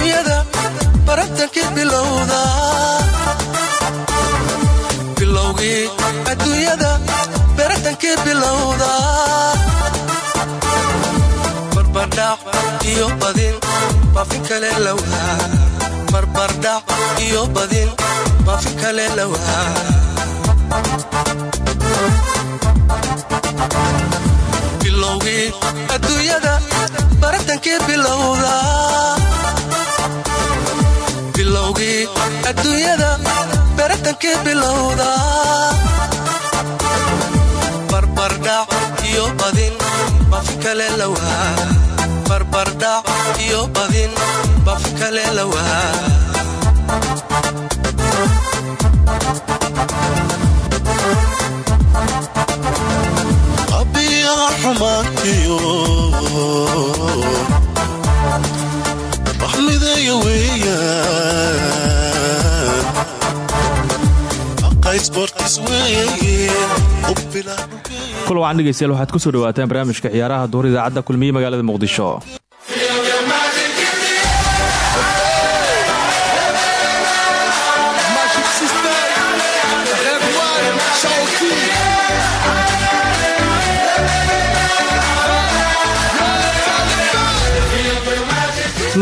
adduunyada baratankii bilowda. Bilowgii adduunyada baratankii bilowda. Barbardhac iyo badin baafin kale lawaa barbardhac iyo badin baafin kale lawaa bilowgii adduunyada baratankii bilowda adduunyada baratankii bilowda. Barbardhac iyo badin baafin kale lawaa barbardhac iyo badin baafin kale lawaa wax midaya weeyaan aqaysbortis weeye kul wacan dhegeystayaal waxaad ku soo dhawaataan barnaamijka ciyaaraha duhur idaacadda kulmiye magaalada muqdisho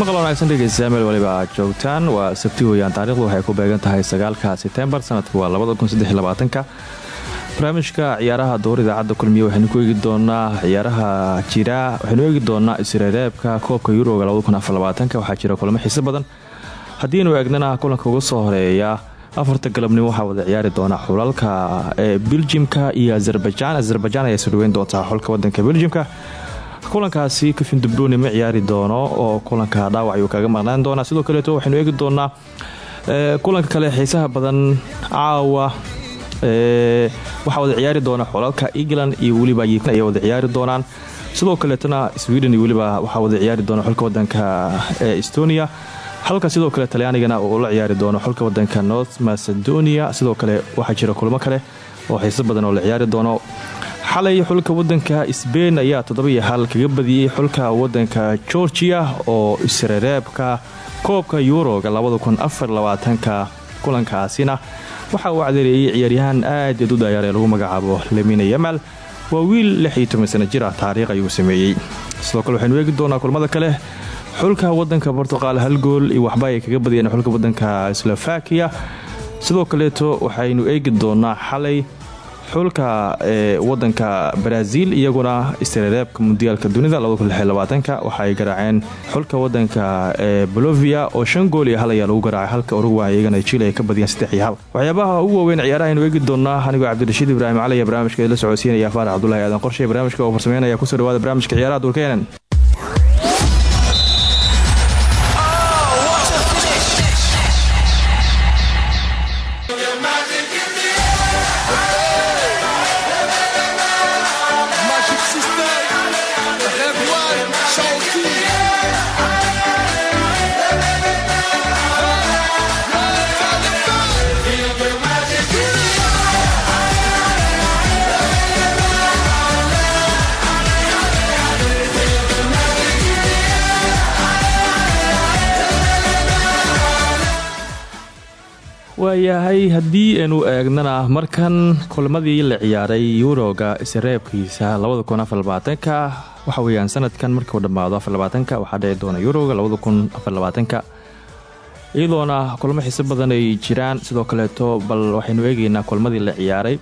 maqal wanaagsan dhegeystayaal meel waliba aad joogtaan. Waa sabti weyaan taarikhdu waxay ku beegan tahay sagaalka setembar sanadku waa labadakunsadeylabaatanka barnaamijka ciyaaraha dowr idaacadda kulmiye waxaynu ku eegi doonaa ciyaaraha jira waxaynu eegi doonaa isreereebka koobka yuroga waxaa jira kulamo xiiso badan. Haddiinu eegnana kulanka ugu soo horreeya afarta galabnimo waxaa wada ciyaari doona xulalka ee biljimka iyo azerbajaan azerbajaan ayaa soo dhaweyn doontaa xulka wadanka biljimka kulankaasi kafin dubruuni ma ciyaari doono oo kulanka dhaawac ayuu kaga maqnaan doonaa. Sidoo kaleeto waxaynu eegi doonaa kulanka kale xiisaha badan caawa waxaa wada ciyaari doona xulalka england iyo weliba ay wada ciyaari doonaan. Sidoo kaleetona sweden iyo weliba waxaa wada ciyaari doona xulka wadanka estonia. Halka sidoo kale talyaanigana uu la ciyaari doono xulka wadanka north macedonia. Sidoo kale waxaa jira kulmo kale oo xiiso badan oo la ciyaari doono xalay xulka wadanka sbain ayaa toddobiyo hal kaga badiyey xulka wadanka georgia oo isrereebka koobka yuroga ka kulankaasina. Waxa uu cadeereeyey ciyaaryahaan aad eed u dayaar ee lagu magacaabo lemina yamal. Waa wiil sana jir ah taariikh ayuu sameeyey. Sidoo kale waxaynu eegi doonaa kulmada kale xulka wadanka bortuqal hal gool iyo waxba ay kaga badiyeen xulka wadanka slovakia. Sidoo kaleeto waxaynu eegi doonaa xalay xulka wadanka brazil iyaguna istreereebka mundiyaalka dunida waxaay garaaceen xulka wadanka bolovia oo shan gool iyo hal ayaa lagu garaacay halka urugway iyagana jil ay ka badiyeen saddex iyo waxyaabaha ugu waaweyn ciyaaraha aynu eegi doonaa anigoo cabdirashiid ibraahim cali barnaamijka la socodsiinaya faarax cabdulahi aadan qorshe barnaamijka oo farsameynaya ku soo dhawaada barnaamijka ciyaaraha dulkeenan waayahay haddii aynu eegnana markan kulmadii la ciyaaray yuroga isreebkiisa waxa weyaan sanadkan markuu dhammaado waxaa dhici doona yuroga iyadoona kulmo xiise badan ay jiraan sidoo kaleeto bal waxaynu eegaynaa kulmadii la ciyaaray.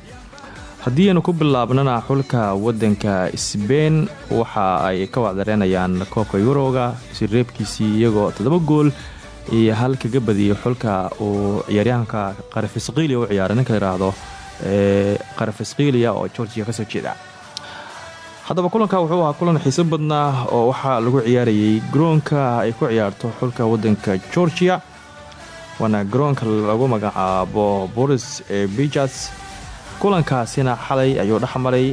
Haddii aynu ku bilaabnana xulka wadanka sbein waxa ay ka wacdareenayaan koobka yuroga isreebkiisii iyagoo toddoba gool iyo hal kaga badiyey xulka uu ciyaaryahanka qarafisqiiliya u ciyaaray ninka layidhaahdo qarafisqiiliya oo georgiya ka soo jeeda. Haddaba kulanka wuxuu ahaa kulan xiiso badnaa oo waxaa lagu ciyaarayay garoonka ay ku ciyaarto xulka wadanka georgia waana garoonka lagu magacaabo boris bijas kulankaasina xalay ayuu dhexmaray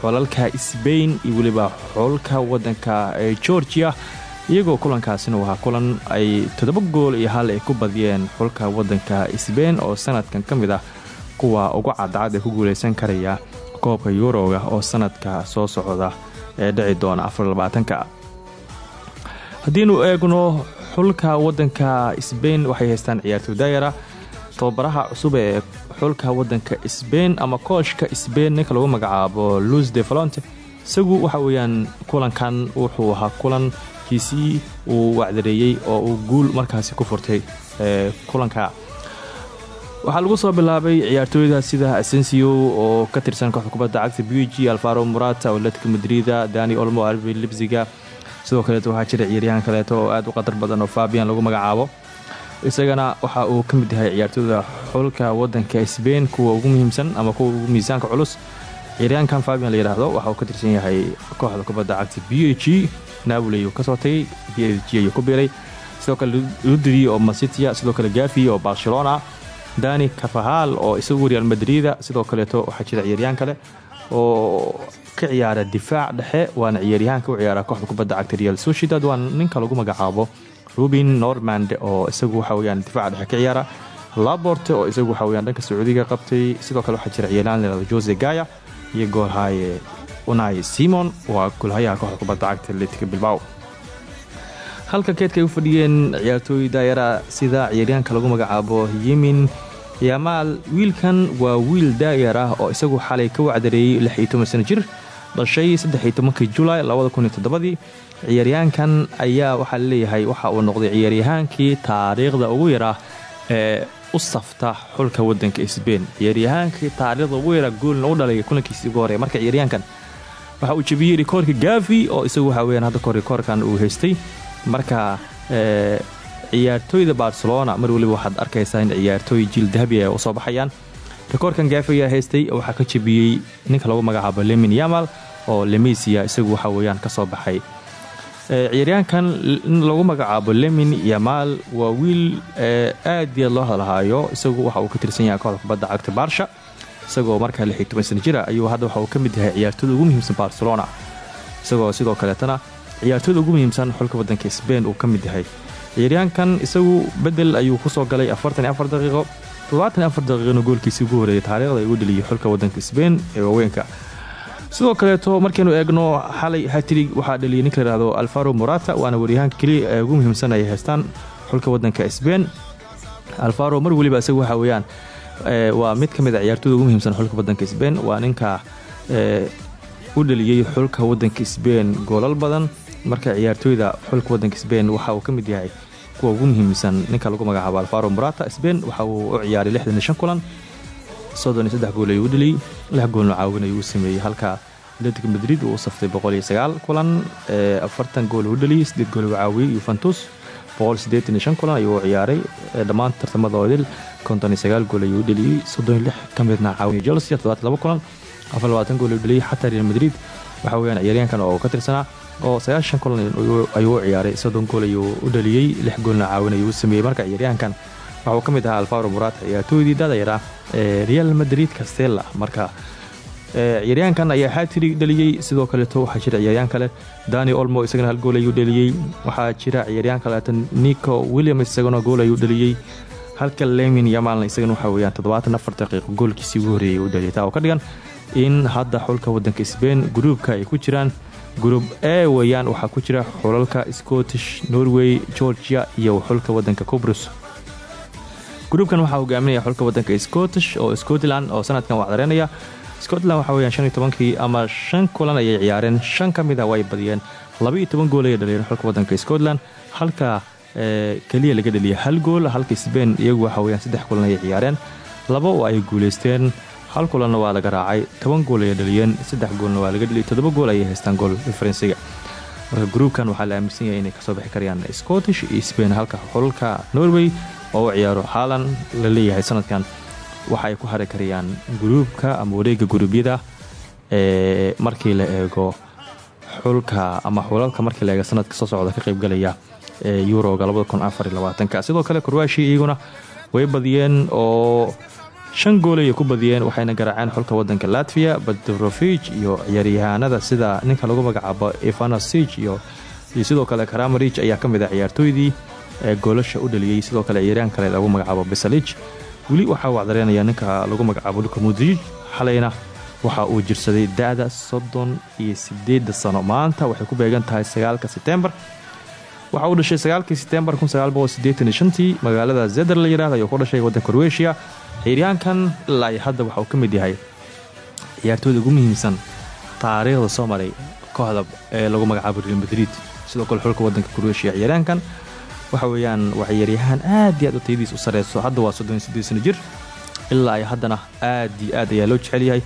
xulalka sbain iyo weliba xulka wadanka georgia iyagoo kulankaasina wahaa kulan ay toddoba gool iyo hal ay ku badiyeen xulka wadanka sbain oo sanadkan ka mid ah kuwa ugu cadcad ee ku guuleysan karaya koobka yuroga oo sanadka soo socda ee dhici doona afarlabaatanka haddiinu eegno xulka wadanka sbain waxay haystaan ciyaartoy daayara tababaraha cusub ee xulka wadanka sbain ama kooshka sbain ninka lagu magacaabo luis de valonte isagu waxa weeyaan kulankan wuxuu ahaa kulankiisii uu wacdareeyey oo uu guul markaasi ku furtay kulanka. Waxaa lagu soo bilaabay ciyaartooyda sida asensio oo ka tirsan kooxda kubadda cagta b g alvaro murata atletica madrida dani olmo arbi libsiga sidoo kaleeto waxaa jira ciyaaryahan kaleeto oo aad u qatar badan oo fabian lagu magacaabo. Isagana waxa uu ka mid yahay ciyaartooyda xulka wadanka sbain kuwa ugu muhiimsan ama kuwa ugu miisaanka culus. Ciyaaryahankan fabian la yidhaahdo waxa uu ka tirsan yahay kooxda kubadda cagta b g napoli ayuu ka soo tagay b h g ayuu ku biiray sidoo kale ludri oo masitia sidoo kale gafi oo barcelona. Dani kafahal oo isagu real madrida sidoo kaleeto waxaa jira ciyaaryahan kale oo ka ciyaara difaac dhexe waana ciyaaryahanka u ciyaara kooxda kubadda cagta real sociedad. Waa ninka lagu magacaabo rubin normand oo isagu waxa weyaan difaaca dhexe ka ciyaara. Laborte oo isagu waxa weyaan dhanka sacuudiga qabtay sidoo kale waxaa jira ciyaaryahan layhahdo jose gaya iyo goolhaye unai simon waa goolhayaha kooxda kubadda cagta atletica bilbao. Halka keedka ay u fadhiyeen ciyaartooy daayara sida ciyaaryahanka lagu magacaabo yemin yamaal wiilkan waa wiil daayar ah oo isagu xalay ka wacdareeyey sano jir dhashay julaay toddobadii. Ciyaaryahankan ayaa waxaa la leeyahay waxa uu noqday ciyaaryahaankii taariikhda ugu yaraa ee u safta xulka wadanka sbain ciyaaryahaankii taariikhda ugu yaraa goolna u dhalay kulankiisii ugu horey marka ciyaaryahankan waxa uu jebiyey rikoorka gavi oo isagu waxa weyaan hadda rikoorkan uu haystay. Marka ciyaartooyda barcelona mar waliba waxaad arkaysaa in ciyaartooy jiil dahabi ay u soo baxayaan. Rikoorkan gafi ayaa haystay waxaa ka jebiyey ninka lagu magacaabo lemin yamal oo lemisia isagu waxa weyaan ka soo baxay. Ciyaaryahankan lagu magacaabo lemin yamal waa wiil aad iyaad loo hadlahaayo. Isagu waxa uu ka tirsan yahay kooxda cagta barsha isagoo markaa sana jira ayuu hadda waxa uu ka mid yahay ciyaartooyda ugu muhiimsan barcelona. Isagoo sidoo kaleetana ciyaartooyda ugu muhiimsan xulka wadanka sbain uu ka mid yahay. Ciyaaryahankan isagu bedel ayuu ku soo galay daqiiqo daqiiqona goolkiisii ugu horeeyay taariikhda ugu dheliyay xulka wadanka sbain ee waaweynka. Sidoo kaleeto markaynu eegno xalay hatrig waxaa dhaliyay ninka layihahdo alvaro morata waana waryahaanka keliya ee ugu muhiimsan ay haystaan xulka wadanka sbain alvaro mar weliba isagu waxa weeyaan waa mid ka mid a ciyaartooyda ugu muhiimsan xulka wadanka sbain waa ninka u dhaliyey xulka wadanka sbain goolal badan. Marka ciyaartooyda xulka wadanka sbain waxa uu ka mid yahay kuwa ugu muhiimsan ninka lagu magacaabo alvaro morata. Sbain waxa uu u ciyaaray lixdan iyo shan kulan soddon iyo saddex gool ayuu u dhaliyey lix goolna caawin ayuu u halka atletic madrid uu saftay boqol iyo sagaal kulan afartan gool uu dhaliyey siddeed gool uu caawiyey yuventus kulan ayuu ciyaaray. Dhammaan tartamada odil konton iyo sagaal gool ayuu lix ka midna labaatan gool ayuu dhaliyey xataa real madrid. Waxa weyaan ciyaaryahankan oo ka tirsanaa oo sagaashan kulan ayuu ciyaaray. Soddon gool ayuu u dhaliyey lix goolna caawin ayuu sameeyey. Marka ciyaaryahankan waxauu ka mid ahaa alvaro murata ciyaartooydii dadayara ee real madrid castella. Marka ciyaaryahankan ayaa hatiri dhaliyey sidoo kaleeto waxaa jira ciyaaryahan kale. Dani olmo isagana hal gool ayuu dhaliyey waxaa jira ciyaaryahan kaleeto nico williams isagana gool ayuu dhaliyey halka lemin yamalna isagana waxa weyaan toddobaatan daqiiqo goolkiisii ugu horreeyay uu dhaliyay. Taa oo ka dhigan in hadda xulka wadanka sbain gruubka ay ku jiraan. Gruub e weeyaan waxaa ku jira xulalka scottish norway georgia iyo xulka wadanka cobrus gruubkan waxaa hogaaminaya xulka wadanka scottish oo scotland oo sanadkan wacdareynaya scotland waxa weyaan shan iyo ama shan kulan ayay ciyaareen. Shan ka mid a way badiyeen. Laba iyo toban gool ayay dhaliyeen xulka wadanka scotland. Halka keliya laga dhaliyay hal gool halka sbain iyagu waxa weyaan saddex kulan ayay ciyaareen. Laba oo ay guulaysteen hal kulanna waa laga raacay. Toban gool ayay dhaliyeen saddex goolna waa laga dhaliyay toddoba gool ayay haystaan gool faransiga marka gruubkan waxaa la aaminsan yahay inay ka soo bixi karayaan scottish iyo sbain halka xulka norway oo u ciyaaro haalan la leeyahay sanadkan waxa ay ku hari karayaan gruubka ama wareega guruubyada ee markii la eego xulka ama xulalka markii la eego sanadka soo socda ka qaybgalaya ee yuroga sidoo kale korwashia iyaguna way badiyeen oo shan gool ayay ku badiyeen waxayna garaaceen xulka wadanka latviya badrovig iyo ciyaaryahaanada sida ninka lagu magacaabo ivanasig iyo sidoo kale karamarij ayaa ka mid a ciyaartooydii ee goolasha u dhaliyey sidoo kale ciyaaryahan kale lagu magacaabo besalij weli waxaa wacdareynaya ninka lagu magacaabo luka mudrij xalayna waxa uu jirsaday da-da soddon iyo sideeda sano. Maanta waxay ku beegan tahay sagaalka setembar waxa uu dhashay sagaalkii setembar tii magaalada zeder la yiraahdo ayuu ku dhashay waddanka kroatia ciyaaryahankan ilaa hadda waxa uu ka mid yahay ciyaartooyda ugu muhiimsan taariikhda soo maray kooxda ee lagu magacaabo real madrid. Sidoo kale xulka waddanka kroatia ciyaaryahankan waxa weeyaan waa ciyaaryahaan aad iyo aad u tayadiis u sareyso hadda waa sano jir ilaa haddana aad iyo aad ayaa loo jecel yahay.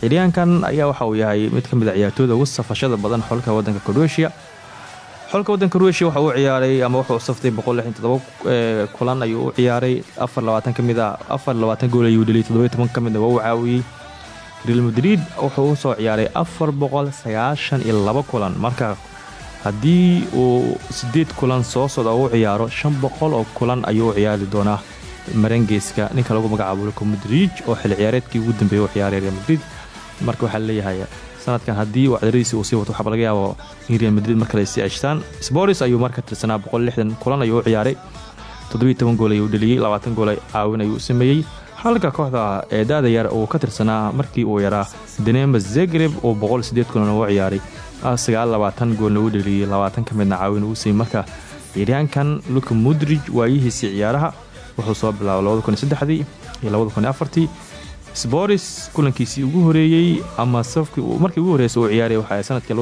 Ciyaaryahankan ayaa waxa uu yahay mid ka mid a ciyaartooyda ugu safashada badan xulka waddanka kroatia xulka waddanka ruushia waxa uu ciyaaray ama wuxuu saftay kulan ayuu u ciyaaray. Ka mid a gool ayuu dheliyay ka midna waa caawiyey. Real madrid wuxuu u soo ciyaaray kulan. Marka haddii uu sideed kulan soo socda u ciyaaro shan boqol oo kulan ayuu u ciyaari doonaa. Marangeyska ninka lagu magacaabo luka madrid oo xil ciyaareedkii ugu dambeeyay u ciyaaray real madrid. Marka waxaa leeyahay sanadkan haddii uu uu sii wato waxaaba laga yaabo in real madrid mar kale sii ashtaan sporis ayuu marka tirsanaa kulan ayuu ciyaaray. Gool ayuu dheliyey gool caawin ayuu sameeyey halka kooxda ee daada yar uu ka tirsanaa markii uu yaraa denema zegreb uu kulan u ciyaaray goolna uu dheliyey ka midna caawin uu sameeyey marka ciyaaryahankan luka mudrij waayihiisii ciyaaraha wuxuu soo bilaabay iyo sporis kulankiisii ugu horeeyey ama markii ugu horeysa uu ciyaaray waxa sannadkii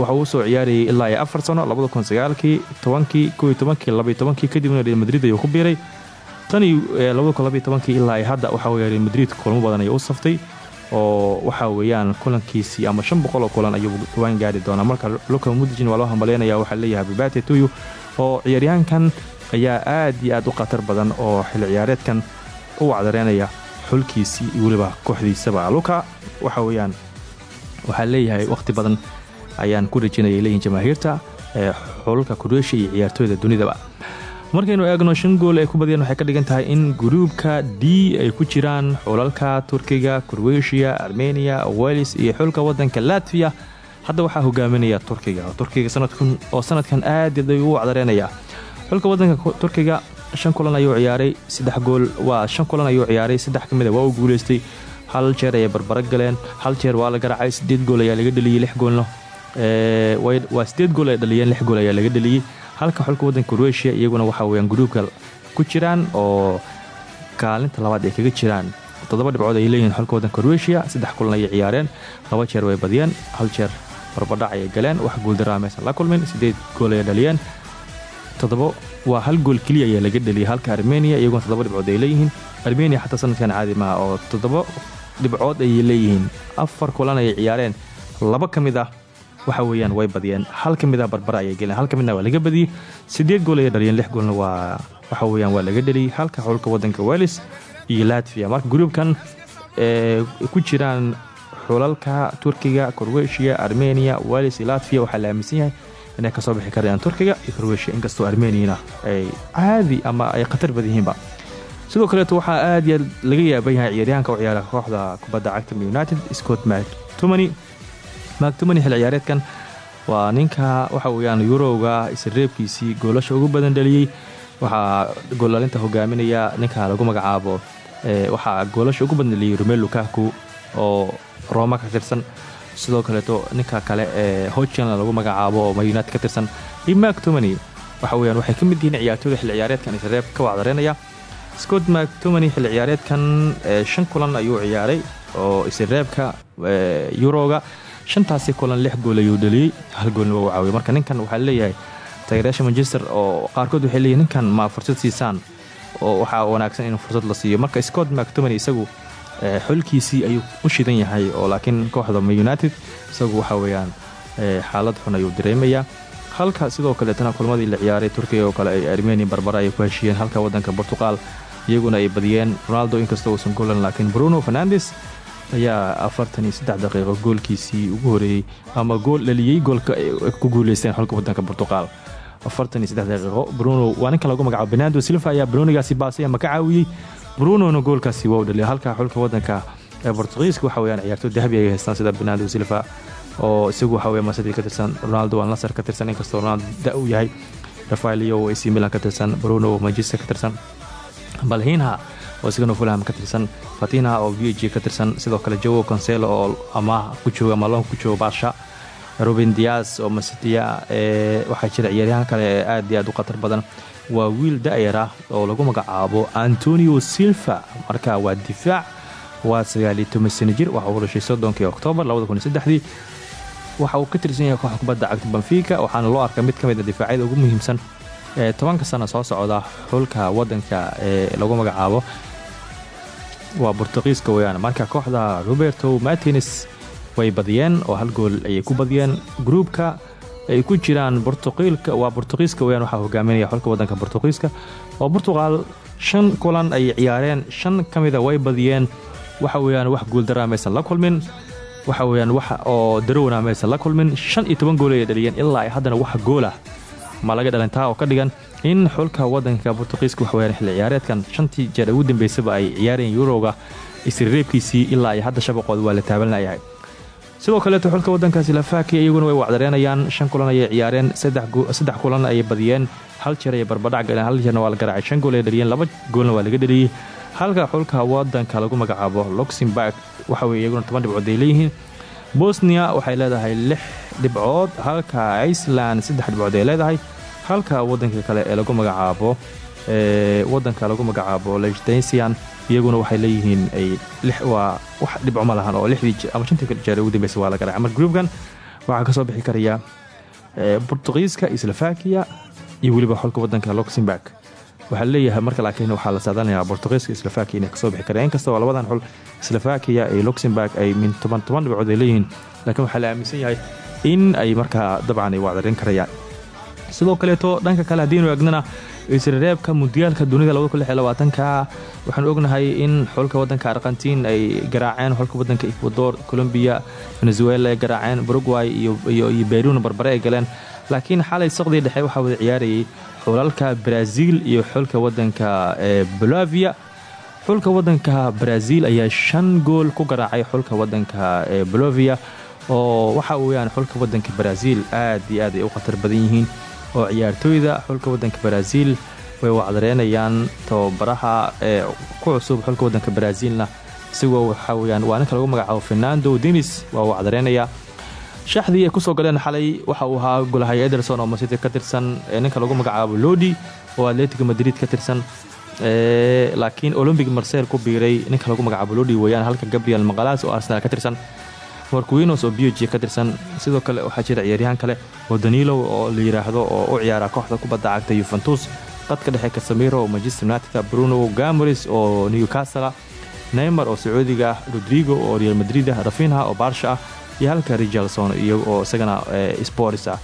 waxa uu soo ciyaarayay ilaa iyo afar sano kii tobankii kii tobankii labaiy tobankii kadibna real madrid ayuu ku biiray. Tanii kii ilaa iyo hadda waxa weya real madrid kulmo badan ayuu u saftay oo waxa weeyaan kulankiisii ama shan boqol oo kulan ayuu dhawaan gaari doonaa. Marka luka mudjin waa loo hambalyaynaya waxaa leeyahay babate tuyu oo ciyaaryahankan ayaa aad iyo aad u khatar badan oo xil ciyaareedkan u wacdareynaya xulkiisii iyo weliba kooxdiisaba. Luka waxa weyaan waxaa leeyahay wakhti badan ayaan ku rajinaya leeyihiin jamaahiirta ee xulka kroatia iyo ciyaartooyda dunidaba markaynu eegno shan gool ay ku badiyeen waxay ka dhigan tahay in gruubka d ay ku jiraan xulalka turkiga kroatia armenia welis iyo xulka wadanka latviya hadda waxaa hogaaminaya turkiga turkiga oo sanadkan aad u wacdareynaya. Xulka wadanka turkiga shan kulan ayuu ciyaaray saddex gool waa shan kulan ayuu ciyaaray saddex ka a waa uu guulaystay hal jeer ayay barbaro galeen hal jeer waa la garaacay sideed gool ayaa laga dheliyey lix goolno waa sideed gool ay dhaliyeen lix gool ayaa laga dheliyey halka xulka wadanka kroatia iyaguna waxa weyaan gruubka ku jiraan oo kaalinta labaad ay kaga jiraan. Toddoba dhibcood ay leeyihiin xulka wadanka kroatia saddex kulan ayay ciyaareen laba jeer way badiyeen hal jeer barbadhac ayay galeen wax guuldaraa maysan la kulmin sideed gool ayay dhaliyeen. Toddoba waa hal gool keliya ayaa laga dheliyay halka armenia iyaguna toddoba dhibcood ay leeyihiin. Armenia xataa sanadkan caadi maaha oo toddoba dhibcood ayay leeyihiin. Afar kulan ayay ciyaareen. Laba ka mid ah waxa weeyaan way badiyeen. Hal ka mid ah barbara ayay geleen hal ka midna waa laga badiyey. Sideed gool ayay dhaliyeen lix goolna waa waxa weeyaan waa laga dheliyey halka xulka wadanka welis iyo latvia. Marka gruubkan ee ku jiraan xulalka turkiga kroatia armenia welis iyo latvia waxaa la aaminsan yahay inay ka soo bixi karayaan turkiga iyo kroatia inkastoo armeniana ay caadi ama ay khatar badan yihiinba. Sidoo kaleeto waxaa aad laga yaaban ciyaaryahanka u ciyaara kooxda kubadda cagta united scott mactomany mactomany xil ciyaareedkan. Waa ninka waxa weyaan yurowga isreebkiisii goolasha ugu badan dhaliyey waxaa goolaalinta hogaaminaya ninka lagu magacaabo waxaa goolasha ugu badan dhaliyey romel lukaku oo rooma ka tirsan. Sidoo kaleeto ninka kale ee hojanla lagu magacaabo oo mayunaid ka tirsan. Iyo mactomany waxa weyaan waxay ka mid yihiin ciyaartooyda xilli ciyaareedkan isreeb ka scott mactomany xilli ciyaareedkan shan kulan ayuu ciyaaray oo isreebka yuroga shantaasi kulan lix gool ayuu dhaliyey hal goolna waa u caawiyay. Marka ninkan waxaa leeyahay taageerayaasha manchester oo qaarkood waxay leeyihiin ninkan ma fursad siisaan oo waxaa wanaagsan in fursad la siiyo. Marka scott mactomany isagu xulkiisii ayuu u shidan yahay oo laakiin kooxda united isagu waxa weyaan xaalad xun ayuu dareemayaa. Halka sidoo kaleetana kulmadii la ciyaaray turkiga oo kale ay armenia barbara ay ku heshiiyeen halka wadanka portugal iyaguna ay badiyeen. Ronaldo inkastoo uusan golan laakiin bruno fernandes ayaa afartan iyo saddex daqiiqo goolkiisii ugu horeeyey ama gool dhaliyey goolka ku guuleysteen xulka wadanka portugal. Afartan iyo saddex daqiiqo bruno waa ninka lagu magacaabo benando silva ayaa brunonigaasi baasay ama ka caawiyey. Brunona goolkaasi waa u dhaliyay halka xulka wadanka ee bortugiiska waxa weyaan ciyaartooy dahabi ay haystaan sida benando silva oo isagu waxa weya masadi ka tirsan ronaldo waa nasar ka tirsan inkastoo ronaldo da u yahay. Rafaelio ac milan ka tirsan bruno manchester ka tirsan. Balhinha oo isagana fulham ka tirsan fatinha oo v ka tirsan. Sidoo kale jowo conselo oo amaah ku jooga ama ku jooga baasha ruben dias oo masitiya waxaa jira ciyaaryahan kale ee aad iyo aad u khatar badan. Waa wiil da-yar ah oo lagu magacaabo antonio silva. Marka waa difaac waa sagaaliyo toban sano jir waxa uu dhashay soddonkii oktoobar waxa uu ka tirsan yahay kooxda kubadda cagta banfica waxaana loo arkaa mid ka mid a difaacyada ugu muhiimsan ee tobanka sano soo socda. Xulka wadanka ee lagu magacaabo waa bortuqiiska weyaan marka kooxda roberto martines way badiyeen oo hal gool ayay ku badiyeen. Gruubka ay ku jiraan bortuqiilka waa bortuqiiska weyaan waxaa hogaaminaya xulka wadanka bortuqiiska oo portugal shan kulan ayay ciyaareen shan ka mida way badiyeen. Waxa weyaan wax guuldaraa maysan la kulmin. Waxa weyaan wax oo darowna maysan la kulmin. Shan iyo toban gool ayay dhaliyeen ilaa ay haddana wax goolah ma laga dhalintaa oo ka dhigan in xulka wadanka bortuqiiska waxweyaan xilli ciyaareedkan. Shantii jeer ugu dambeysaba ay ciyaareen yuroga isreebkiisii ilaa ay hadda shabaqooda waa la taabanlayahay sidoo kaleeto xulka wadanka silafaki iyaguna way wacdareenayaan. Shan kulan ayay ciyaareen saddex kulan ayay badiyeen. Hal jeer ayay barbadhac galeen hal jeerna waa la shan gool ay dhaliyeen laba goolna waa laga dhaliyey. Halka xulka wadanka lagu magacaabo luxemburg waxa weye toban dhibcood ay leeyihiin. Bosnia waxay leedahay lix dhibcood halka iceland saddex dhibcood ay leedahay halka wadanka kale ee lagu magacaabo wadanka lagu magacaabo lechtensian iyaguna waxay leeyihiin waa wax dhibco ma lahan oo lixdii ama shantii jeer ugu dambeysa waa la garacay marka gruubkan waxaa ka soo bixi karaya bortugiiska slovakia iyo weliba xulka wadanka luxemburg waxaa leeyahay marka laakiin waxaa la saadalinayaa bortugiiska slovakia inay ka soo bixi kareen inkasta oo labadan xul slovakia iyo luxemburg ay min toban toban dhibcood ay leeyihiin laakiin waxaa la aaminsan yahay in ay markaa dabcan ay wacdarin karayaan sidoo kaleeto dhanka kale haddiinu eegnana isrereebka mundiyaalka dunida ka waxaanu ognahay in xulka wadanka argentiin ay garaaceen xulka wadanka ecuador colombiya venezuela ay garaaceen burugway iyo beruna barbare ay galeen. Laakiin xalay saqdii dhexe waxaa wada ciyaarayay xulalka brazil iyo xulka wadanka bolavia xulka wadanka brazil ayaa shan gool ku garaacay xulka wadanka bolovia oo waxa weyaan xulka wadanka brazil aad iyo aad ay u khatar badan yihiin oo ciyaartooyda xulka wadanka brazil way wacdareynayaan tababaraha ee ku cusub xulka wadanka brazilna. Isagoo waxaa weyaan waa ninka lagu magacaabo fernando denis waa wacdareynayaa shaxdii ay ku soo galeen xalay waxa uu ahaa golahay ederson oo masiti ka tirsan ninka lagu magacaabo lodi oo atletico madrid ka tirsan. Laakiin olombic marsel ku biiray ninka lagu magacaabo lodi weyaan halka gabriel maqalas oo arsenal ka tirsan marquinos oo b ka tirsan sidoo kale waxaa jira ciyaaryahaan kale oo danilo oo la oo u ciyaara kooxda kubadda cagta yuventus qadka dhexe kasamiro oo manchester united bruno gamoris oo newcastle neymar oo sacuudiga rodrigo oo real madrid ah rafinha oo baarsha iyo halka richardson iyo oo isagana sports ah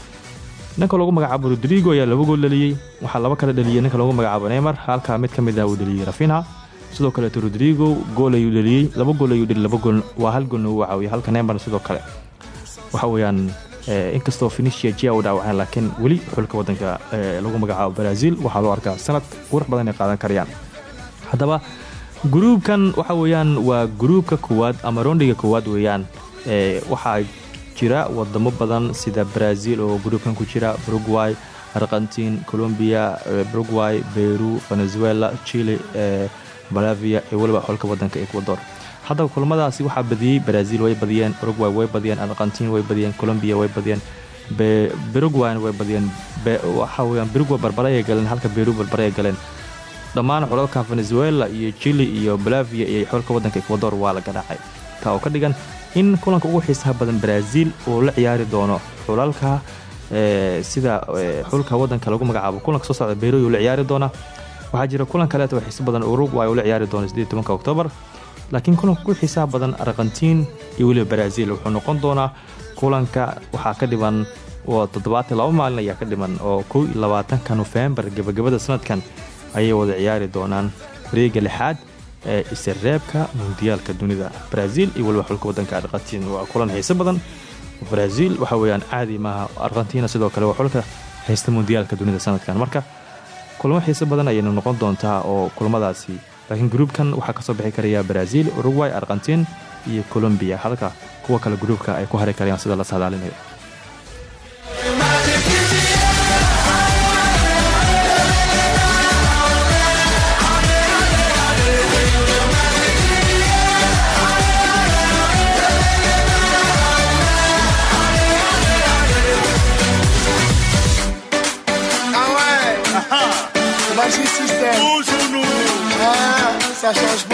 ninka lagu magacaabo rodrigo ayaa laba gool dhaliyey waxaa laba kale dhaliyey ninka lagu magacaabo neymar halka mid ka mid ah uu dhaliyey rafinha sidoo kaleeto rodrigo gool ayuu dhaliyey laba gool ayuu dheli laba gool. Waa hal goolna uu caawiya halka neymar sidoo kale. Waxa weeyaan inkastoo fenicia jia u dhaawaceen laakiin weli xulka wadanka lagu magacaabo brazil waxaa loo arkaa sanad qurux badan ay qaadan karayaan. Haddaba gruubkan waxa weeyaan waa gruubka koowaad ama roondhiga koowaad weeyaan. Waxaa jira wadamo badan sida brazil oo gruubkan ku jira burugway argentin colombia burugway beru venezuela chile balavia iyo weliba xulka wadanka ecuador. Haddaba kulamadaasi waxaa badiyey brazil way badiyeen urugway way badiyeen argentin way badiyeen colombia way badiyeen berugwayna way badiyeen waxaweyaan berugway barbare ay galeen halka beru barbare galeen. Dhammaan xulalka venezuela iyo chile iyo balavia iyo xulka wadanka ecuador waa la garaacay taa oo ka dhigan in kulanka ugu xiisaha badan brazil uu la ciyaari doono xulalka sida xulka wadanka lagu magacaabo. Kulanka soo socda beru uu la ciyaari doona waxaa jira kulan kaleeta oo xiiso badan urugway uu la ciyaari doono tobanka oktoobar laakiin kulanka ku xiisaha badan argentiin iyo weliba brazil wuxuu noqon doonaa kulanka waxaa ka dhiman oo toddobaatan laba maalin ayaa ka dhiman oo kow iyo labaatanka nofembar sanadkan ayay wada ciyaari doonaan wareega lixaad ee isreebka mundiyaalka dunida. Brazil iyo weliba xulka wadanka argentiin waa kulan xiiso badan. Brazil waxa weyaan caadi maaha argentina sidoo kale waa xulka haysta mundiyaalka dunida sanadkan. Marka kulamo xiiso badan ayaynu noqon doontaa oo kulamadaasi laakiin gruubkan waxaa ka soo bixi karaya brazil urugway argentin iyo colombiya halka kuwa kale gruubka ay ku hari karayaan sida la saadaalinayo Ah,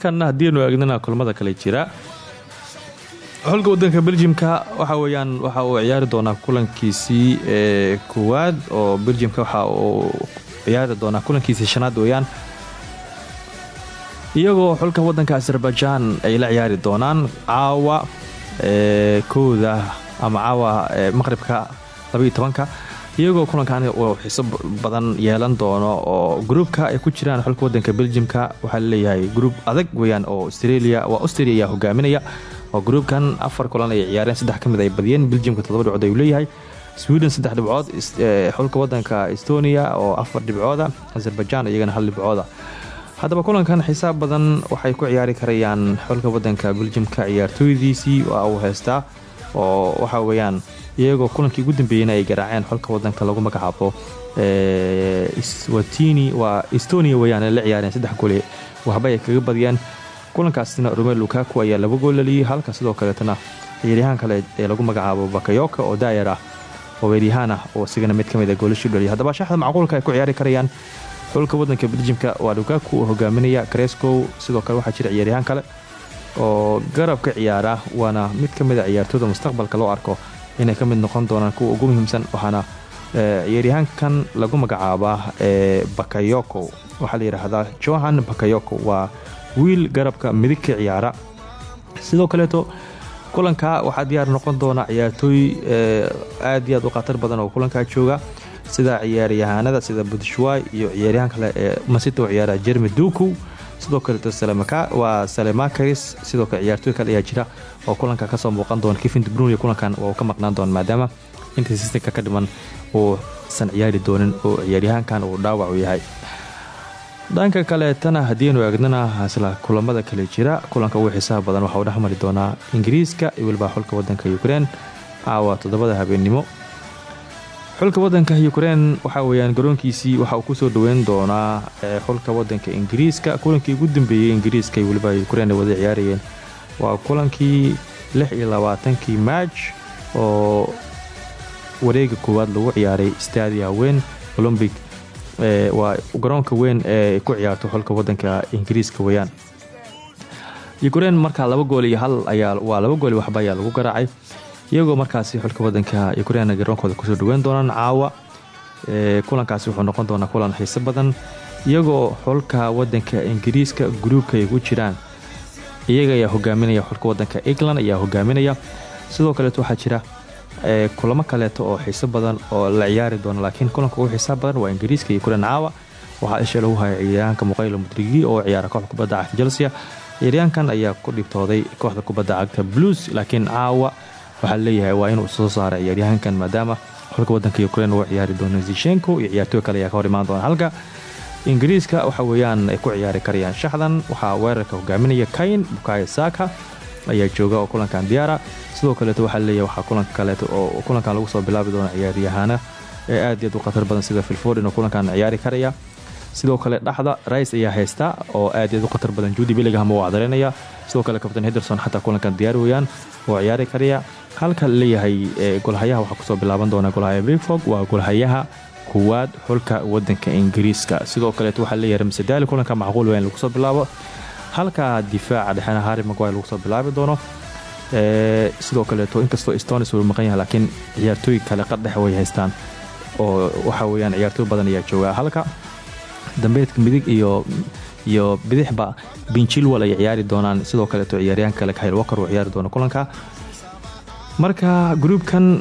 markana haddiinu eegnana kulmada kale jira. Xulka wadanka beljimka waxa weyaan waxa uu ciyaari doonaa kulankiisii ee koowaad oo beljimka waxa uu ciyaari doonaa kulankiisii shanaad weyaan iyagoo xulka wadanka azerbaijan ay la ciyaari doonaan caawa ee kowda ama caawa ee maqribka labaiyo tobanka iyagoo kulankan uu xiso badan yeelan doono oo gruubka ay ku jiraan xulka wadanka beljimka waxaa la leeyahay gruub adag weyaan oo australia waa austria ayaa hogaaminaya oo gruubkan afar kulan ay ciyaareen. Saddex ka mid ay badiyeen. Beljimka toddoba dhibcood ayuu leeyahay. Sweden saddex dhibcood xulka wadanka estonia oo afar dhibcooda. Azerbaijan iyagana hal dhibcooda. Haddaba kulankan xisaab badan waxay ku ciyaari karayaan xulka wadanka beljimka ciyaartooydiisii waa uu heystaa oo waxa weyaan iyagoo kulankii ugu dambeeyeyna ay garaaceen xulka wadanka lagu magacaabo swatini waa estonia weyaan la ciyaareen saddex gole waxba ay kaga badiyeen. Kulankaasina romel lukaku ayaa laba gool laliyey halka sidoo kaleetana ciyaaryahaan kale ee lagu magacaabo bakayoka oo daayar ah oo weeryahaan ah oo isigana mid ka mid a goolashu dhaliyay. Haddaba shaxda macquulka ay ku ciyaari karayaan. Xulka wadanka beljimka waa lukaku oo hogaaminaya crescow sidoo kale waxaa jira ciyaaryahaan kale oo garabka ciyaara waana mid ka mid a ciyaartooyda mustaqbalka loo arko. Inay ka mid noqon doonaan kuwa ugu muhiimsan waxaana ciyaaryahaankan lagu magacaabaa bakayoko. Waxaa la yidhaahdaa johan bakayoko. Waa wiil garabka midig ka ciyaara. Sidoo kaleeto kulanka waxaa diyaar noqon doona ciyaartooy aad iyo aad u khatar badan oo kulankaa jooga sida ciyaaryahaanada sida budshway iyo ciyaaryahaan kale ee masita oo ciyaara jermi duku sidoo kaleeto waa salemakaris sidoo kale ciyaartooy kale ayaa jira oo kulanka ka soo muuqan doona kevin debrun kulankan waa ka maqnaan doona maadaama inta sistamka ka dhiman uusan ciyaari doonin oo ciyaaryahaankan uu dhaawac u yahay. Dhanka kaleetana haddiinu eegnana isla kulamada kale jira kulanka ugu xiisaha badan waxa uu dhexmari doonaa ingiriiska iyo weliba xulka wadanka ukrein caawa toddobada habeennimo xulka wadanka ukrein waxa weyaan garoonkiisii waxa uu ku soo dhaweyn doonaa xulka wadanka ingiriiska. Kulankii ugu dambeeyey ingiriiska weliba ukrein ay wada ciyaarayeen waa kulankii lix iyo labaatankii maaj oo wareega koowaad lagu ciyaaray stadia weyn olombic waa garoonka weyn ee ku ciyaarto xulka wadanka ingiriiska weyaan ukrein markaa laba gool iyo hal ayaa waa laba gool waxba ayaa lagu garaacay iyagoo markaasi xulka wadanka ukrein garoonkooda ku soo dhaweyn doonaan caawa kulankaasi wuxuu noqon doonaa kulan xiiso badan iyagoo xulka wadanka ingiriiska gruubka ay ku jiraan. Iyaga ayaa hogaaminaya xulka wadanka england ayaa hogaaminaya. Sidoo kaleeto waxaa jira kulamo kaleeto oo xiiso badan oo la ciyaari doona laakiin kulanka ugu xiisaa badan waa ingiriiska iyo ukrein caawa waxaa isha lagu haya ciyaaryahanka muqaylo mudrigi oo ciyaara kooxda kubadda cagta chelsea. Ciyaaryahankan ayaa ku dhibtooday kooxda kubadda cagta blues laakiin caawa waxaa leeyahay waa inuu soo saara ciyaaryahankan maadaama xulka wadanka ukrein uu ciyaari doono zishenko iyo ciyaartooy kale ayaa ka hor doona halka ingiriiska waxa weeyaan ay ku ciyaari karayaan shaxdan. Waxaa weerarka hogaaminaya kayn bukayo saaka ayaa jooga oo kulankan diyaara. Sidoo kaleeto waxaa leeyahay waxaa kulanka kaleeto oo kulankan lagu soo bilaabi doona ciyaaryahaana ee aad iyo aad u khatar badan sida filfordin oo kulankan ciyaari karaya. Sidoo kale dhaxda rice ayaa haysta oo aad iyo aad u khatar badan juudi billingham oo cadareynaya sidoo kale kabtain henderson xataa kulankan diyaari weyaan oo ciyaari karaya halka la leeyahay golhayaha waxaa ku soo bilaaban doona golhaya bigfog waa golhayaha kuwaad xulka wadanka ingiriiska. Sidoo kaleeto waxaa leeyahay ramsedali kulanka macquul waa lagu soo bilaabo. Halka difaaca dhexena harri magway lagu soo bilaabi doono. Sidoo kaleeto inkastoo stonis uu maqan yahay laakiin ciyaartooy kale qardhex way haystaan. Oo waxa weyaan ciyaartooy badan ayaa jooga. Halka dambeedka midig iyo iyo bidixba binjilwal ay ciyaari doonaan. Sidoo kaleeto ciyaaryahan kale kahil wakar uu ciyaari doono kulanka marka gruubkan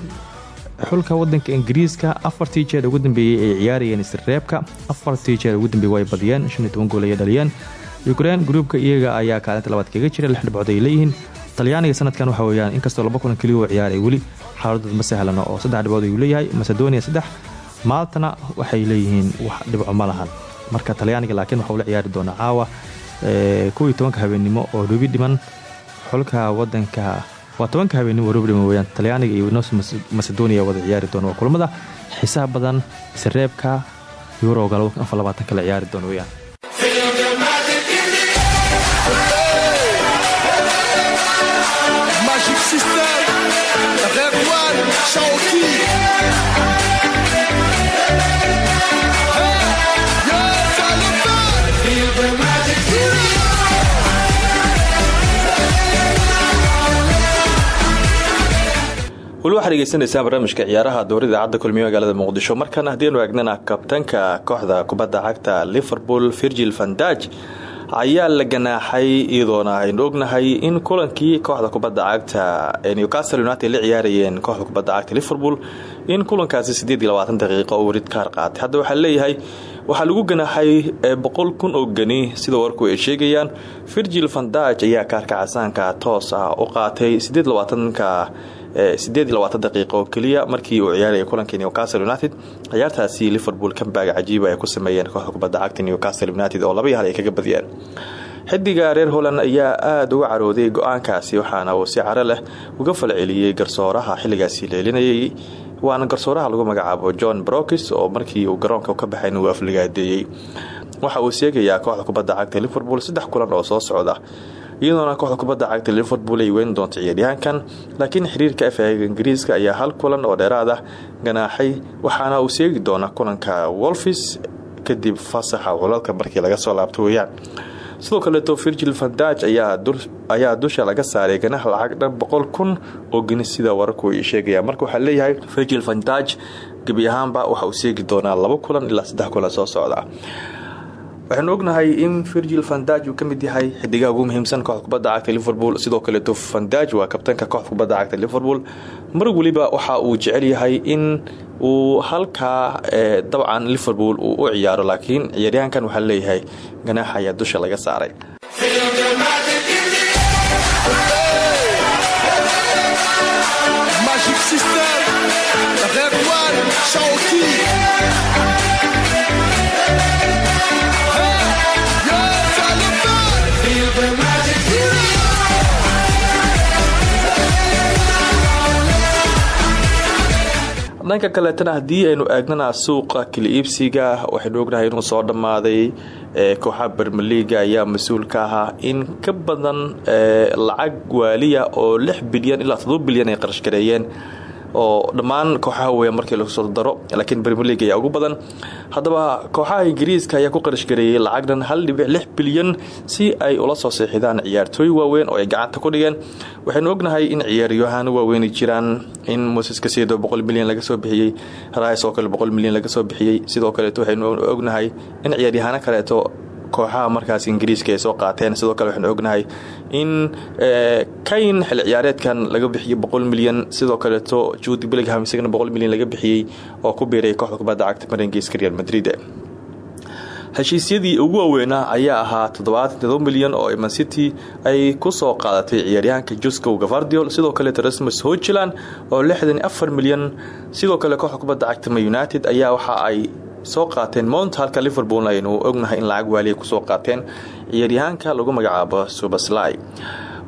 xulka wadanka ingiriiska afartii jeer ugu dambeeyey ay ciyaarayeen isreebka afartii jeer ugu dambeeyey way badiyeen gool ayay dhaliyeen. Ukrein gruubka iyaga ayaa kaalinta labaad kaga jira lix dhibcood ay leeyihiin. Talyaaniga sanadkan waxa weyaan inkastoo laba kulan keliya u ciyaaray weli xaaladood ma sahlano oo saddex dhibcood ayuu leeyahay macedonia saddex maaltana waxay leeyihiin wax dhibco ma lahan. Marka talyaaniga laakiin waxa ula ciyaari doona caawa kow tobanka habeennimo oo dhubi dhiman xulka wadanka waa tobanka dhubi dhiman weyaan talyaaniga iyo nos macedonia wada ciyaari doona waa kulamada xisaab badan isreebka yuroga la ciyaari doona weyaan weli waxaad dhegeysanaysaan barnaamijka ciyaaraha dowrada idaacadda kulmiye magaalada muqdisho. Markan haddiinu eegnana kabtanka kooxda kubadda cagta liverpool virgil vandaj ayaa la ganaaxay iyadoona aynu ognahay in kulankii kooxda kubadda cagta ee newcastle united la ciyaarayeen kooxda kubadda cagta liverpool in kulankaasi daqiiqo uu ridkaar qaatay. Hadda waxaa leeyahay waxaa lagu ganaaxay boqol kun oo geni sida warku ay sheegayaan. Virgil vandaj ayaa kaarka casaanka toos ah u qaatay daqiiqo oo keliya markii uu ciyaaraya kulankii newcastle united ciyaartaasi liverpool kambaaga cajiiba ay ku sameeyeen kooxda kubadda cagta newcastle united oo laba iyo kaga badiyeen. Xidiga reer holland ayaa aada uga carooday go'aankaasi waxaana uu si caro leh uga falceliyey garsooraha xilligaasi leelinayay. Waana garsooraha lagu magacaabo john brokis oo markii uu garoonka ka baxayn uu afligaadeeyey waxa uu sheegayaa kooxda kubadda cagta liverpool saddex kulan oo soo socda iyadoona kooxda kubadda cagta liverpool ay weyn doonto ciyaaryahankan laakiin xiriirka f ingiriiska ayaa hal kulan oo dheeraad ah ganaaxay waxaana uu seegi doonaa kulanka wolfis kadib fasaxa culalka markii laga soo laabto weyaan sidoo kaleeto virgil vandaj ayaa dusha laga saaray ganax lacag dhan boqol kun oo geni sida wararku ay sheegayaan marka waxaa leeyahay virgil vandaj gebi ahaanba waxa uu seegi doonaa laba kulan ilaa saddex kulan soo socda waxaanu ognahay in virgil vandaj uu ka mid yahay xidigaha ugu muhiimsan kooxda kubadda cagta liverpool. Sidoo kaleeto vandaj waa kabtanka kooxda kubadda cagta liverpool. Mar weliba waxa uu jecel yahay in uu halkaa dabcan liverpool uu u ciyaaro laakiin ciyaaryahankan waxaa leeyahay ganaaxa ayaa dusha laga saaray dhanka kaleetana haddii aynu eegnana suuqa kala iibsiga waxaynu ognahay inuu soo dhammaaday kooxaha bermeliga ayaa mas'uul ka ahaa in ka badan lacag waaliya oo lix bilyan ilaa todoba bilyan ay qarash gareeyeen oo dhammaan kooxaha weya markii lagu soo daro laakiin bermelig ayaa ugu badan. Haddaba kooxaha ingiriiska ayaa ku qarashgareeyey lacagdan hal dhibic lix bilyan si ay ula soo seexidaan ciyaartooy waaweyn oo ay gacanta ku dhigeen. Waxaynu ognahay in ciyaaryahaano waaweyni jiraan in moses kasedo boqol milyan laga soo bixiyey rais oo kale boqol milyan laga soo bixiyey sidoo kaleeto waxaynu ognahay in ciyaaryahaano kaleeto kooxaha markaas ingiriiska ay soo qaateen. Sidoo kale waxaanu ognahay in kayn xil ciyaareedkan laga bixiyey boqol milyan sidoo kaleeto juudi billingham isagana boqol milyan laga bixiyey oo ku biiray kooxda kubadda cagta marangiiska real madrid. Heshiisyadii ugu waaweynaa ayaa ahaa toddobaatan milyan oo man city ay ku soo qaadatay ciyaaryahanka jusco gavardiol sidoo kaleeto rasmus hojiland oo milyan. Sidoo kale kooxda kubadda cagta united ayaa waxa ay soo qaateen mount halka liverpool aynu ognahay in lacag waaliya ku soo qaateen ciyaaryahaanka lagu magacaabo subaslai.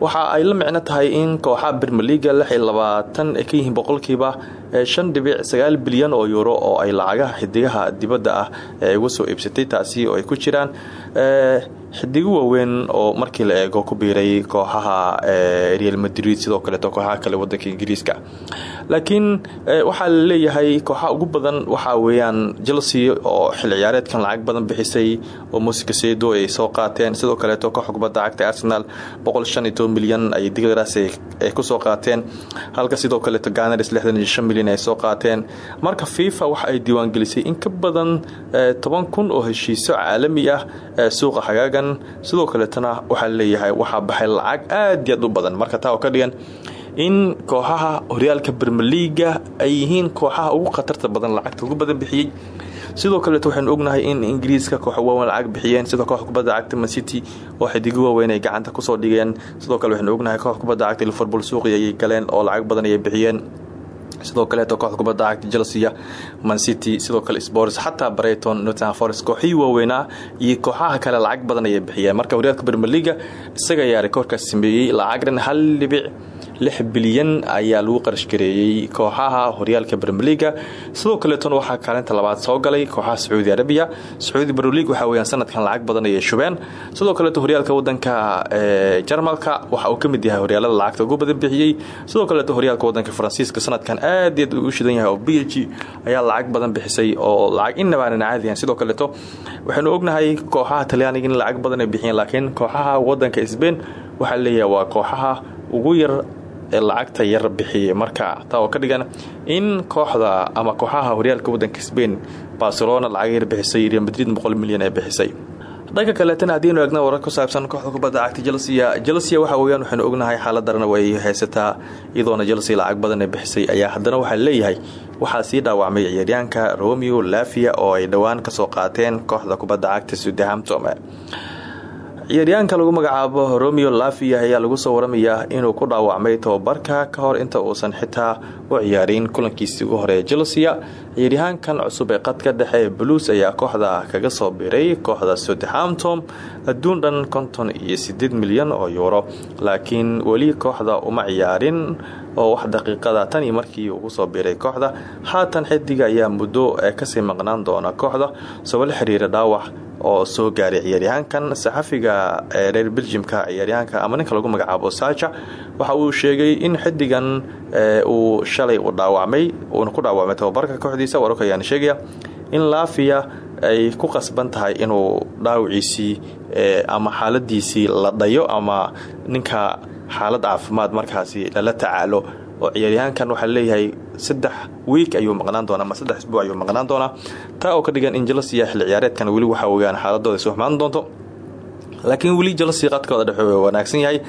Waxa ay la micno tahay in kooxaha bermeliga lix iyo ay ka yihiin boqolkiiba shan dhibic sagaal bilyan oo euro oo ay lacagaha xidigaha dibadda ah ee uga soo iibsatay taasi oo ay ku jiraan xidigo waaweyn oo markii la eego ku biiray kooxaha real madrid sidoo kaleeto kooxaha kale wadanka ingiriiska. Laakiin waxaa la leeyahay kooxaha ugu badan waxaa weeyaan chelsea oo xil ciyaareedkan lacag badan bixisay oo mosikasedo ay soo qaateen. Sidoo kaleeto kooxa kubadda cagta arsenal milyan ay digdaraas ay ku soo qaateen. Halka sidoo kaleeto ganars milyan ay soo qaateen. Marka fifa waxa ay diiwaangelisay in ka badan toban kun oo heshiisyo caalami ah suuqa xagaagan sidoo kaleetana waxaa leeyahay waxaa baxay lacag aad aad u badan. Marka taa oo ka dhigan in kooxaha horyaalka bermeliga ay yihiin kooxaha ugu khatarta badan lacagta ugu badan bixiyey sidoo kaleeto waxaynu ognahay in ingiriiska kooxa waaweyn lacag bixiyeen. Sida koox kubadda cagta mancity oo xidigo waaweyn ay gacanta ku soo dhigeen. Sidoo kale waxaynu ognahay koox kubadda cagta liverpool suuqii ayay galeen oo lacag badan ayay bixiyeen sidoo kaleeto kooxda kubadda cagta chelsea mancity sidoo kale sports xataa breyton nottingham forest. Kooxihii waaweynaa iyo kooxaha kale lacag badan ayay bixiyeen. Marka horyaalka bermeliga isaga ayaa rikoorkaas sameeyey. Lacag dhan hal dhibic lix bilyan ayaa lagu qarashgareeyey kooxaha horyaalka bermeliga sidoo kaleetona waxaa kaalinta labaad soo galay kooxaha sacuudi arabiya sacuudi bermelig waxaa weyaan sanadkan lacag badan ayay shubeen. Sidoo kaleeto horyaalka wadanka jarmalka waxa uu ka mid yahay horyaalada lacagta ugu badan bixiyey. Sidoo kaleeto horyaalka wadanka faransiiska sanadkan aad iyaad u shidan yahay oo b ayaa lacag badan bixisay oo lacag inabaanan caadiyan sidoo kaleeto waxaynu ognahay kooxaha talyaaniga in lacag badan ay bixiyeen laakiin kooxaha wadanka sbain waxaa leeyahay waa kooxaha ugu yar ee lacagta yar bixiyey marka taa oo ka dhigan in kooxda ama kooxaha horyaalka wadanka sbain barcelona lacag yar bixisay real madrid boqol milyan ee bixisay dhanka kaleetana haddiinu eegna warar ku saabsan kooxda kubadda cagta chelsea chelsea waxa weyaan waxaynu ognahay xaalad darana way haysataa iyadoona chelsea lacag badan ee bixisay. Ayaa haddana waxaa leeyahay waxaa sii dhaawacmay ciyaaryaanka romeo lafia oo ay dhowaan ka soo qaateen kooxda kubadda cagta sudahamptom ciyaaryaanka lagu magacaabo romeo lafia ayaa lagu soo waramayaa inuu ku dhaawacmay tababarka ka hor inta uusan xitaa u ciyaarin kulankiisii ugu horreeya chelsea. Ciyaaryahaankan cusub ee qadka dhexe blues ayaa kooxda kaga soo biray kooxda southamptom adduun dhan konton iyo sideed milyan oo yuuro. Laakiin weli kooxda uma ciyaarin oo wax daqiiqada tanii markii ugu soo biiray kooxda. Haatan xidiga ayaa muddo ee ka sii maqnaan doona kooxda. Sabab la xiriira dhaawac oo soo gaaray ciyaaryahaankan saxafiga ee reer beljimka ciyaaryahaanka ama ninka lagu magacaabo saja waxa uu sheegay in xidigan uu shalay u dhaawacmay uuna ku dhaawacmay tababarka kooxdiisa wararka ayaana sheegaya in laafiya ay ku qasban tahay inuu dhaawiciisii ama xaaladiisii la dhayo ama ninka xaalad caafimaad markaasi lala tacaalo oo ciyaaryahaankan waxaa leeyahay saddex wiik ayuu maqnaan doona ama saddex isbuuc ayuu maqnaan doonaa. Taa oo ka dhigan in chelsea xilli ciyaareedkan weli waxaa weeyaan xaaladooda isu xumaan doonto. Laakiin weli chelsea qadkooda dhexe waa wanaagsan yahay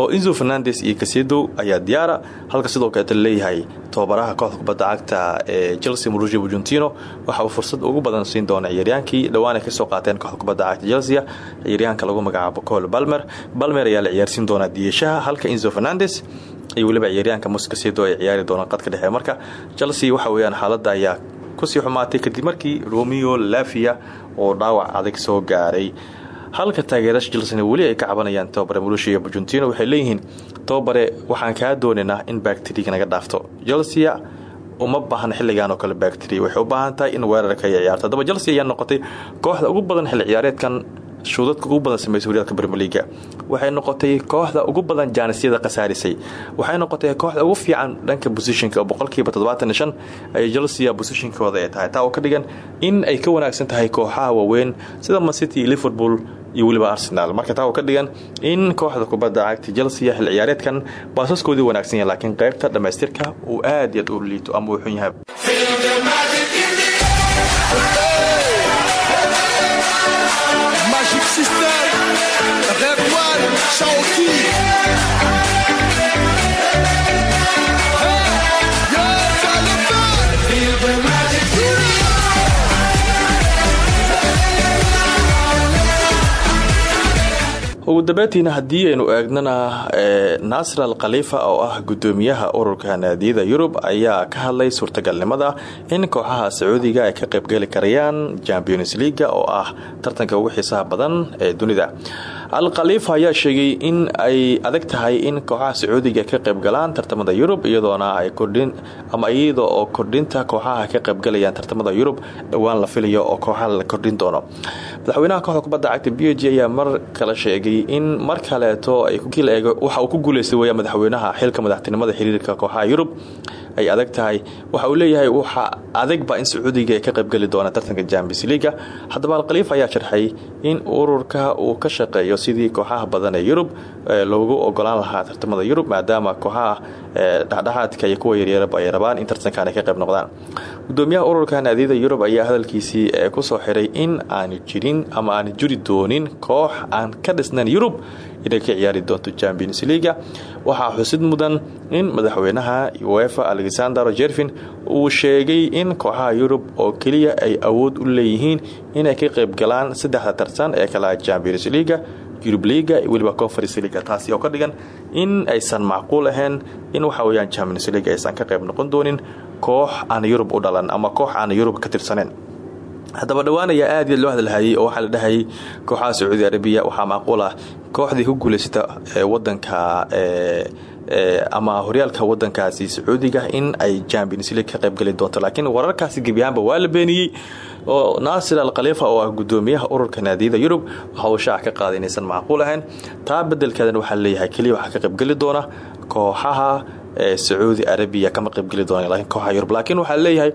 oo inzo fernandes iyo kasedo ayaa diyaara halka sidoo kaleeta leeyahay tababaraha kooxda kubadda cagta ee chelsea marugia bujuntino waxa uu fursad ugu badan siin doona ciyaaryaankii dhowaan ay ka soo qaateen kooxda kubadda cagta chelsea ciyaaryahanka lagu magacaabo col balmer balmer ayaa la ciyaarsiin doonaa diyeshaha halka inzo fernandes iyo weliba ciyaaryahanka moskasedo ay ciyaari doonaan qadka dhexe. Marka chelsea waxa weyaan xaaladda ayaa ku sii xumaatay kadib markii romeo lafia oo dhaawac adag soo gaaray. Halka taageerasha chelsena weli ay ka cabanayaan tababare marushia bujuntino waxay leeyihiin tababare waxaan kaa doonaynaa in bakteriga naga dhaafto. Chelsea uma baahna xilligan oo kale bakteria waxay u baahan tahay in weerarka ay ciyaarto. Haddaba chelsea ayaa noqotay kooxda ugu badan xilli ciyaareedkan shuudadka ugu badan sameysay horyaalka brmeliga waxay noqotay kooxda ugu badan jaanisyada khasaarisay waxay noqotay kooxda ugu fiican dhanka bosishinka oo boqolkiiba toddobaatan shan ay chelsea bosishinkooda ay tahay. Taa oo ka dhigan in ay ka wanaagsan tahay kooxaha waaweyn sida mancity liverpool iyo weliba arsenal. Marka taa oo ka dhigan in kooxda kubadda cagta chelsea xil ciyaareedkan baasaskoodii wanaagsan yahay laakiin qaybta dhammaystirka uu aad iyaad u liito ama uu yahay Magic System, Red ugu dambeyntiina haddii aynu eegnana naasir al khaliifa oo ah gudoomiyaha ururka naadiyada yurub ayaa ka hadlay suurtagalnimada in kooxaha sacuudiga ay ka qaybgeli karayaan champions leaga oo ah tartanka ugu xiisaha badan ee dunida al khaliifa ayaa sheegay in ay adag tahay in kooxaha sacuudiga ka qaybgalaan tartamada yurub iyadoona ay kordhin ama iyada oo kordhinta kooxaha ka qaybgalayaan tartamada yurub dhowaan la filayo oo kooxaha la kordhin doono. Madaxweynaha kooxda kubadda cagta b g ayaa mar kale sheegay in mar kaleeto waxa uu ku guuleystay weya madaxweynaha xilka madaxtinimada xiriirka kooxaha yurub ay adag tahay. Waxa uu leeyahay waxa adagba in sacuudiga ay ka qaybgeli doona tartanka champions leaga haddaba alkhaliif ayaa sharxay in ururka uu ka shaqeeyo sidii kooxaha badan ee yurub loogu ogolaan lahaa tartamada yurub maadaama kooxaha dhexdhexaadka iyo kuwa yaryaraba ay rabaan in tartankan ka qayb noqdaan. Gudoomiyaha ururka naadiyada yurub ayaa hadalkiisii ku soo xiray in aanu jirin ama aanu jiri doonin koox aan ka dhisnayn yurub inay ka ciyaari doonto champions leaga waxaa xusid mudan in madaxweynaha uefa alexander jervin uu sheegay in kooxaha yurub oo keliya ay awood u leeyihiin inay ka qayb galaan saddexda tartan ee kala champions leaga yurub liga weliba conference leaga taasi oo ka dhigan in aysan macquul ahayn in waxa weyaan champions league aysan ka qayb noqon doonin koox aan yurub u dhalan ama koox aan yurub ka tirsaneyn haddaba dhowaan ayaa aad loo hadalhayay oo waxaa la dhahayay kooxaha sacuudi arabiya waxaa macquul ah. Kooxdii ku guuleysata wadanka ama horyaalka wadankaasi sacuudiga in ay champions league ka qaybgeli doonto. Laakiin wararkaasi gebi ahaanba waa la beeniyey oo naasir al khaliifa oo ah gudoomiyaha ururka naadiyada yurub waxa uu shaac ka qaaday inaysan macquul ahayn taa bedelkeedan waxaa leeyahay keliya waxaa ka qaybgeli doona kooxaha sacuudi arabiya kama qaybgeli doona kooxaha yurub. Laakiin waxaa leeyahay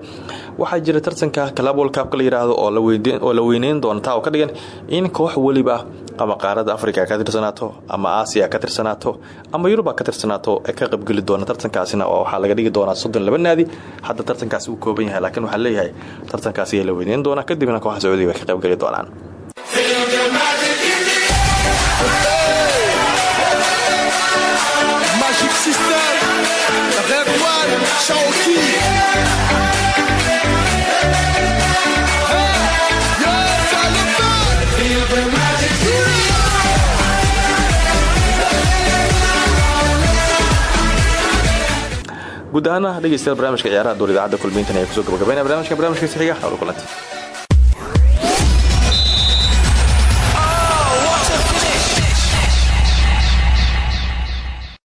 waxaa jira tartanka world cupka la yiraahdo oo la weyneyn doona oo ka dhigan in koox weliba ama qaarada africa ka tirsanaato ama aasiya ka tirsanaato ama yuruba ka tirsanaato ee ka qaybgeli doona tartankaasina oo waxaa laga dhigi doonaa soddon laba naadi. Hadda tartankaasi uu kooban yahay laakiin waxaa leeyahay tartankaasi ayaa la weyneyn doona kadibna kooxa sacuudiga way ka qaybgeli doonaan guud ahaana dhegeystayaal barnaamijka ciyaaraha duur idaacadda kulmiintan ayaa ku soo gabagabeynaya barnaamijka barnaamijka xiga hawla kulanti